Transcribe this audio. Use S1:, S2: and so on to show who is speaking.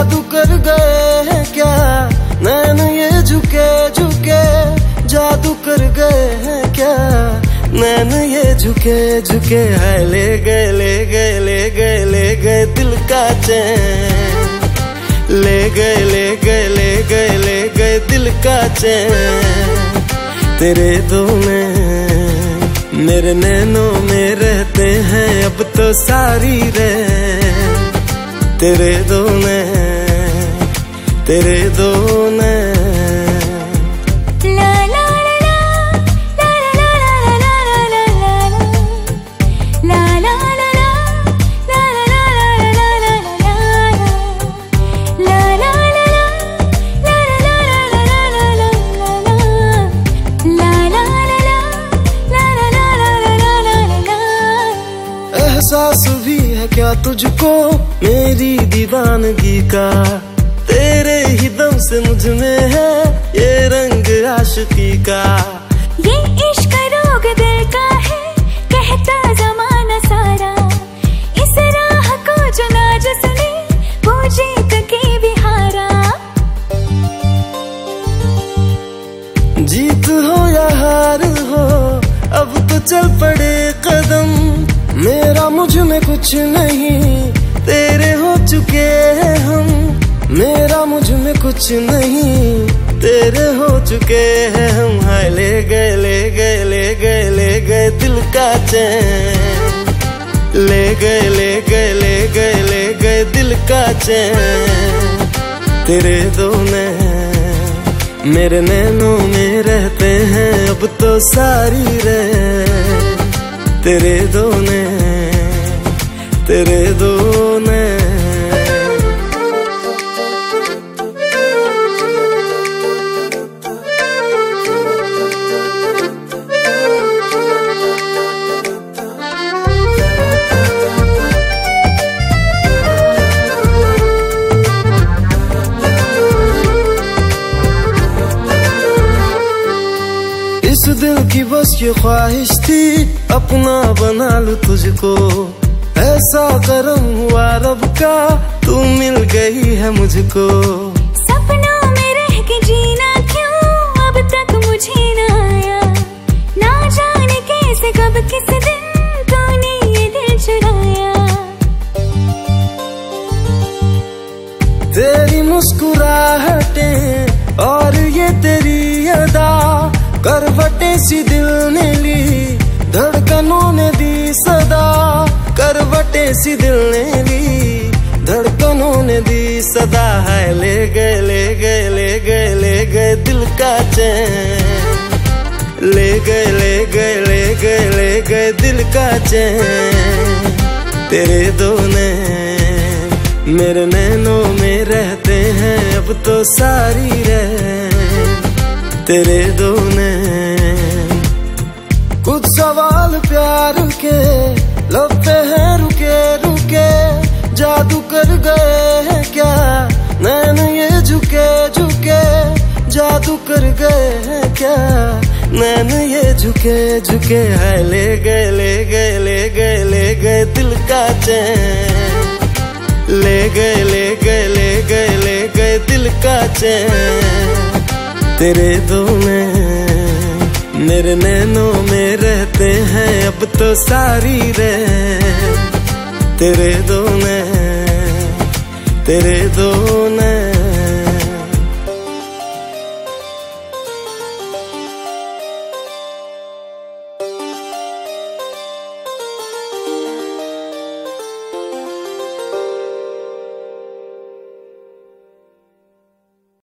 S1: जादू कर गए हैं क्या? नैन ये झुके झुके, जादू कर गए हैं क्या? नैन ये झुके झुके है, ले गए ले गए ले गए ले गए दिल का चैन। ले गए ले गए ले गए ले गए दिल का चैन। तेरे दो में मेरे नैनों में रहते हैं, अब तो सारी रह तेरे दो ने तेरे दो एहसास भी है क्या तुझको? मेरी दीवानगी का ही दम से मुझमें है ये रंग आशिकी का।
S2: ये इश्क रोग दिल का है कहता जमाना सारा। इस राह को जो ना जिसने वो जीत के भी हारा
S1: जीत हो या हार हो अब तो चल पड़े कदम। मेरा मुझमें कुछ नहीं तेरे हो चुके हैं हम। मेरा मुझमें कुछ नहीं। तेरे हो चुके हैं हम, हाय, ले गए ले गए ले गए ले गए दिल का चैन। ले गए ले गए ले गए ले गए दिल का चैन। तेरे दो मेरे नैनों में रहते हैं, अब तो सारी रह तेरे दो तेरे दो की बस ये ख्वाहिश थी अपना बना लू तुझको ऐसा करम हुआ रब का तू मिल गई है मुझको
S2: सपनों में रह के जीना क्यों अब तक मुझे ना आया ना जाने कैसे कब किस दिन तूने ये दिल चुराया
S1: तेरी मुस्कुराहटें और ये तेरी सी दिल ने ली, धड़कनों ने दी सदा। करवटें सी दिल ने ली, धड़कनों ने दी सदा। है ले गए ले गए ले गए ले गए दिल का चैन। ले गए ले गए ले गए ले गए दिल का चैन। तेरे दो ने मेरे नैनों में रहते हैं, अब तो सारी रह। तेरे दो प्यार के लब पे हैं रुके रुके, जादू कर गए हैं क्या? नैन ये झुके झुके, जादू कर गए हैं क्या? नैन ये झुके झुके है, ले गए ले गए ले गए ले गए दिल का चैन। ले गए ले गए ले गए ले गए दिल का चैन। तेरे दो में मेरे नैनों में रहते हैं, अब तो सारी रे तेरे दो नैन, तेरे दो ने